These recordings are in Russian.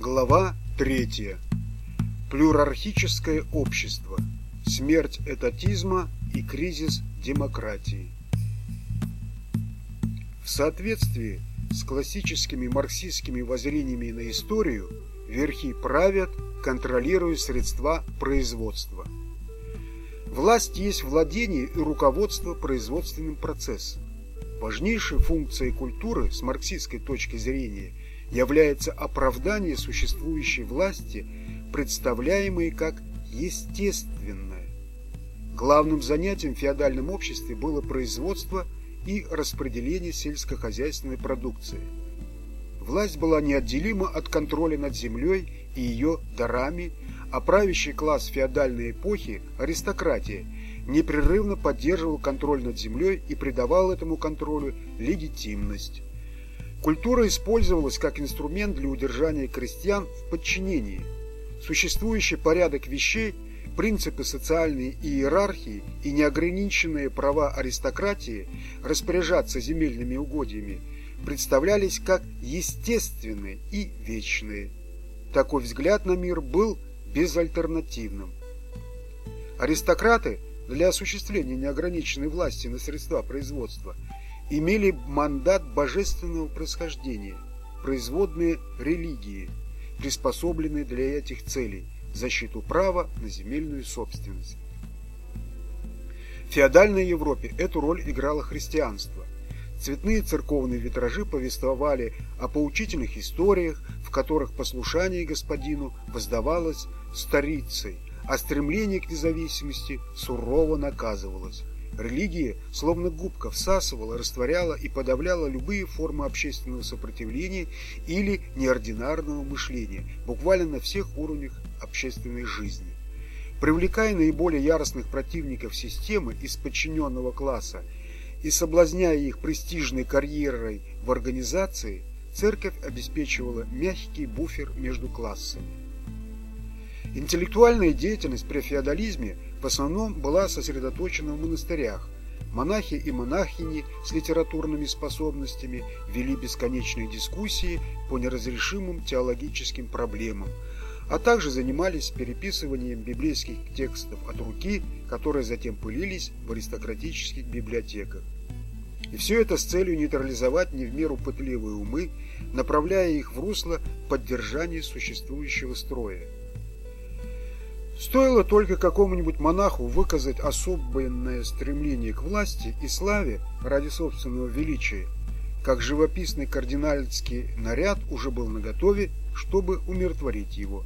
Глава 3. Плюрархическое общество. Смерть этатизма и кризис демократии. В соответствии с классическими марксистскими воззрениями на историю, верхи правят, контролируя средства производства. Власть есть владение и руководство производственным процессом. Важнейшей функцией культуры с марксистской точки зрения – является оправдание существующей власти, представляемой как естественное. Главным занятием в феодальном обществе было производство и распределение сельскохозяйственной продукции. Власть была неотделима от контроля над землей и ее дарами, а правящий класс феодальной эпохи, аристократия, непрерывно поддерживал контроль над землей и придавал этому контролю легитимность. Культура использовалась как инструмент для удержания крестьян в подчинении. Существующий порядок вещей, принципы социальной иерархии и неограниченные права аристократии распоряжаться земельными угодьями представлялись как естественные и вечные. Такой взгляд на мир был безальтернативным. Аристократы для осуществления неограниченной власти на средства производства – имели мандат божественного происхождения, производные религии, приспособленные для этих целей, защиту права на земельную собственность. В феодальной Европе эту роль играло христианство. Цветные церковные витражи повествовали о поучительных историях, в которых послушание господину воздавалось старицей, а стремление к независимости сурово наказывалось. Религия, словно губка, всасывала, растворяла и подавляла любые формы общественного сопротивления или неординарного мышления, буквально на всех уровнях общественной жизни. Привлекая наиболее яростных противников системы из подчиненного класса и соблазняя их престижной карьерой в организации, церковь обеспечивала мягкий буфер между классами. Интеллектуальная деятельность при феодализме в основном была сосредоточена в монастырях. Монахи и монахини с литературными способностями вели бесконечные дискуссии по неразрешимым теологическим проблемам, а также занимались переписыванием библейских текстов от руки, которые затем пылились в аристократических библиотеках. И все это с целью нейтрализовать не в меру пытливые умы, направляя их в русло поддержания существующего строя. Стоило только какому-нибудь монаху выказать особенное стремление к власти и славе ради собственного величия, как живописный кардинальский наряд уже был наготове, чтобы умиротворить его.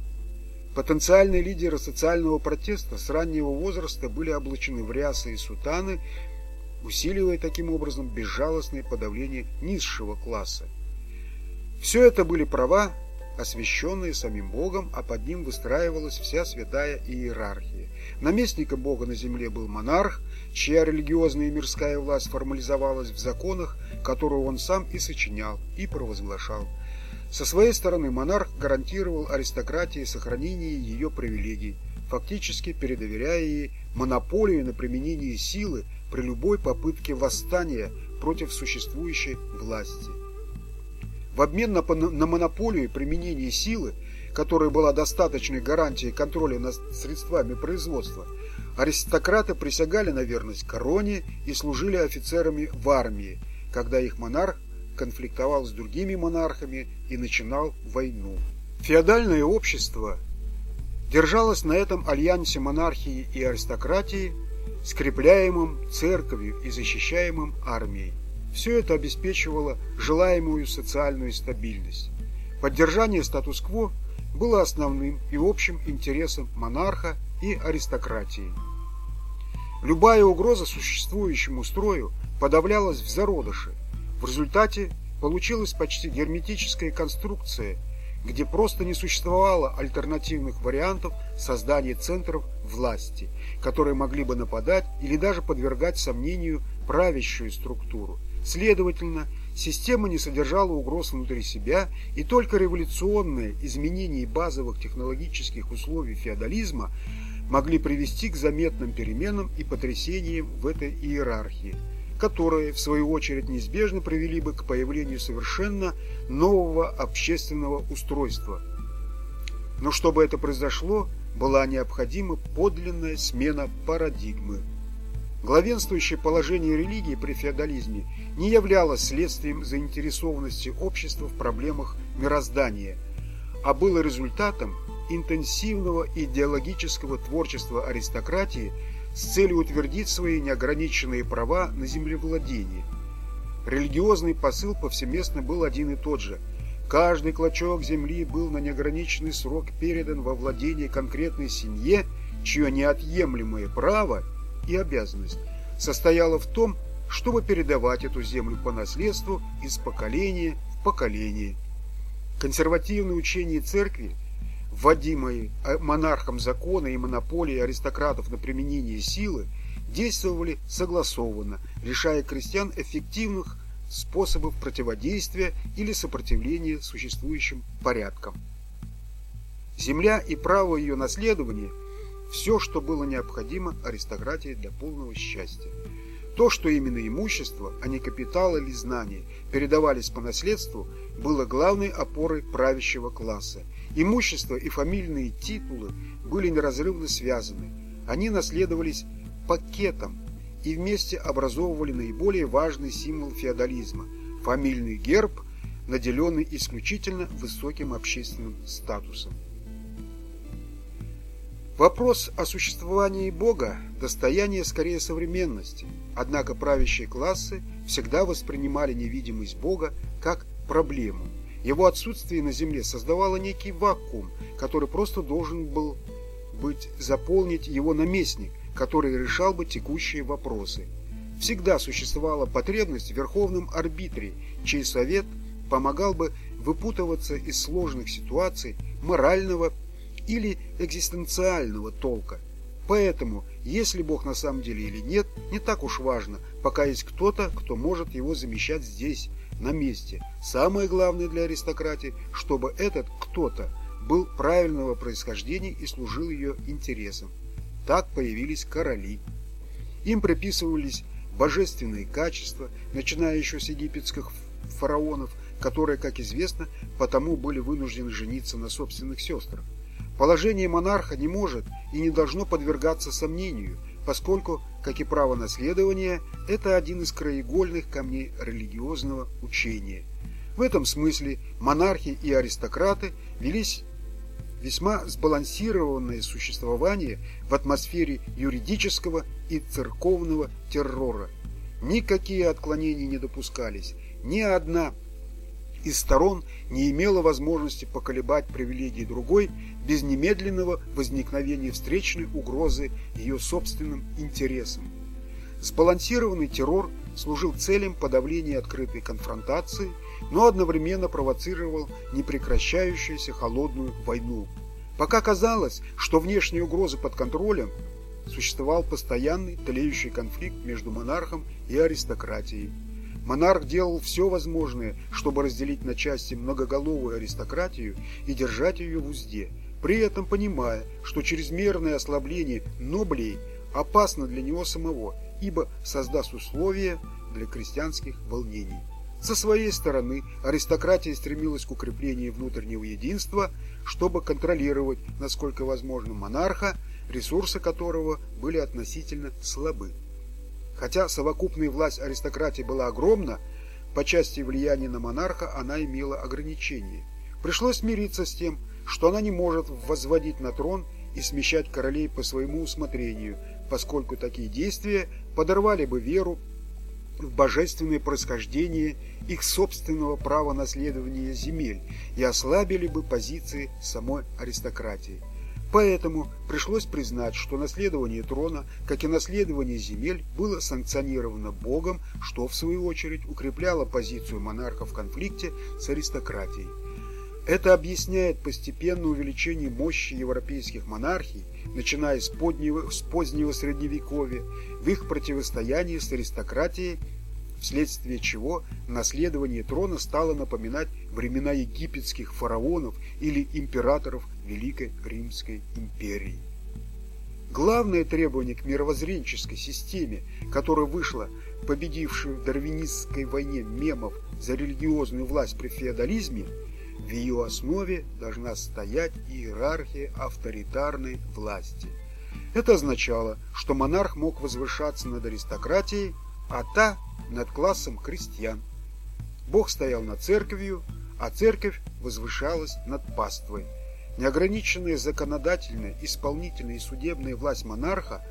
Потенциальные лидеры социального протеста с раннего возраста были облачены в рясы и сутаны, усиливая таким образом безжалостное подавление низшего класса. Все это были права, освященные самим Богом, а под ним выстраивалась вся святая иерархия. Наместником Бога на земле был монарх, чья религиозная и мирская власть формализовалась в законах, которые он сам и сочинял, и провозглашал. Со своей стороны монарх гарантировал аристократии сохранение ее привилегий, фактически передоверяя ей монополию на применение силы при любой попытке восстания против существующей власти. В обмен на, на монополию применения силы, которая была достаточной гарантией контроля над средствами производства, аристократы присягали на верность короне и служили офицерами в армии, когда их монарх конфликтовал с другими монархами и начинал войну. Феодальное общество держалось на этом альянсе монархии и аристократии, скрепляемым церковью и защищаемым армией. Все это обеспечивало желаемую социальную стабильность. Поддержание статус-кво было основным и общим интересом монарха и аристократии. Любая угроза существующему строю подавлялась в зародыше. В результате получилась почти герметическая конструкция, где просто не существовало альтернативных вариантов создания центров власти, которые могли бы нападать или даже подвергать сомнению правящую структуру – Следовательно, система не содержала угроз внутри себя, и только революционные изменения базовых технологических условий феодализма могли привести к заметным переменам и потрясениям в этой иерархии, которые, в свою очередь, неизбежно привели бы к появлению совершенно нового общественного устройства, Но чтобы это произошло, была необходима подлинная смена парадигмы. Главенствующее положение религии при феодализме не являлось следствием заинтересованности общества в проблемах мироздания, а было результатом интенсивного идеологического творчества аристократии с целью утвердить свои неограниченные права на землевладение. Религиозный посыл повсеместно был один и тот же. Каждый клочок земли был на неограниченный срок передан во владение конкретной семье, чье неотъемлемое право и обязанность состояла в том, чтобы передавать эту землю по наследству из поколения в поколение. Консервативные учения церкви вводимые э, монархом законы и монополии аристократов на применение силы, действовали согласованно, лишая крестьян эффективных способов противодействия или сопротивления существующим порядкам. Земля и право ее наследования – все, что было необходимо аристократии для полного счастья. То, что именно имущество, а не капитал или знания, передавались по наследству, было главной опорой правящего класса – Имущество и фамильные титулы были неразрывно связаны. Они наследовались пакетом и вместе образовывали наиболее важный символ феодализма – фамильный герб, наделенный исключительно высоким общественным статусом. Вопрос о существовании Бога – достояние скорее современности, однако правящие классы всегда воспринимали невидимость Бога как проблему – его отсутствие на Земле создавало некий вакуум, который просто должен был быть заполнить его наместник, который решал бы текущие вопросы. Всегда существовала потребность в верховном арбитре, чей совет помогал бы выпутываться из сложных ситуаций морального или экзистенциального толка. Поэтому, если Бог на самом деле или нет, не так уж важно, пока есть кто-то, кто может его замещать здесь, на месте. Самое главное для аристократии, чтобы этот кто-то был правильного происхождения и служил ее интересам. Так появились короли. Им приписывались божественные качества, начиная еще с египетских фараонов, которые, как известно, потому были вынуждены жениться на собственных сестрах. Положение монарха не может и не должно подвергаться сомнению, поскольку как и право наследования, это один из краеугольных камней религиозного учения. В этом смысле монархи и аристократы велись весьма сбалансированное существование в атмосфере юридического и церковного террора. Никакие отклонения не допускались, ни одна из сторон не имела возможности поколебать привилегии другой без немедленного возникновения встречной угрозы ее собственным интересам. Сбалансированный террор служил целям подавления открытой конфронтации, но одновременно провоцировал непрекращающуюся холодную войну. Пока казалось, что внешние угрозы под контролем, существовал постоянный тлеющий конфликт между монархом и аристократией. Монарх делал все возможное, чтобы разделить на части многоголовую аристократию и держать ее в узде, при этом понимая, что чрезмерное ослабление ноблей опасно для него самого, ибо создаст условия для крестьянских волнений. Со своей стороны аристократия стремилась к укреплению внутреннего единства, чтобы контролировать, насколько возможно, монарха, ресурсы которого были относительно слабы. Хотя совокупная власть аристократии была огромна, по части влияния на монарха она имела ограничения. Пришлось смириться с тем, что она не может возводить на трон и смещать королей по своему усмотрению, поскольку такие действия подорвали бы веру в божественное происхождение их собственного права наследования земель и ослабили бы позиции самой аристократии. Поэтому пришлось признать, что наследование трона, как и наследование земель, было санкционировано Богом, что в свою очередь укрепляло позицию монарха в конфликте с аристократией. Это объясняет постепенное увеличение мощи европейских монархий, начиная с, поднего, с позднего Средневековья, в их противостоянии с аристократией вследствие чего наследование трона стало напоминать времена египетских фараонов или императоров Великой Римской империи. Главное требование к мировоззренческой системе, которая вышла победившей в дарвинистской войне мемов за религиозную власть при феодализме, в ее основе должна стоять иерархия авторитарной власти. Это означало, что монарх мог возвышаться над аристократией, а та над классом крестьян. Бог стоял над церковью, а церковь возвышалась над паствой. Неограниченная законодательная, исполнительная и судебная власть монарха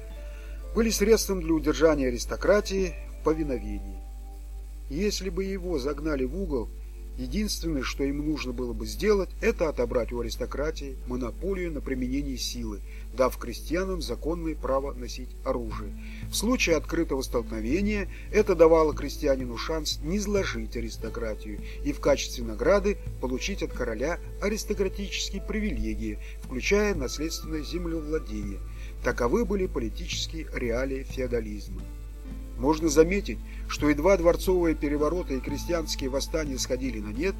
были средством для удержания аристократии в повиновении. Если бы его загнали в угол, единственное, что им нужно было бы сделать, это отобрать у аристократии монополию на применение силы, дав крестьянам законное право носить оружие. В случае открытого столкновения это давало крестьянину шанс не сложить аристократию и в качестве награды получить от короля аристократические привилегии, включая наследственное землевладение. Таковы были политические реалии феодализма. Можно заметить, что едва дворцовые перевороты и крестьянские восстания сходили на нет,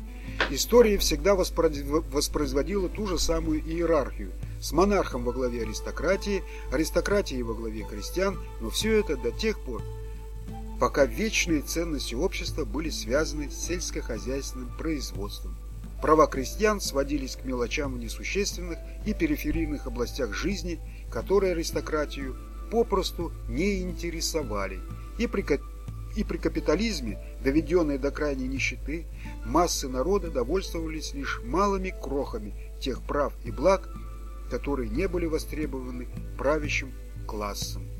история всегда воспроизводила ту же самую иерархию, с монархом во главе аристократии, аристократией во главе крестьян, но все это до тех пор, пока вечные ценности общества были связаны с сельскохозяйственным производством. Права крестьян сводились к мелочам в несущественных и периферийных областях жизни, которые аристократию попросту не интересовали, и при, и при капитализме, доведенной до крайней нищеты, массы народа довольствовались лишь малыми крохами тех прав и благ, которые не были востребованы правящим классом.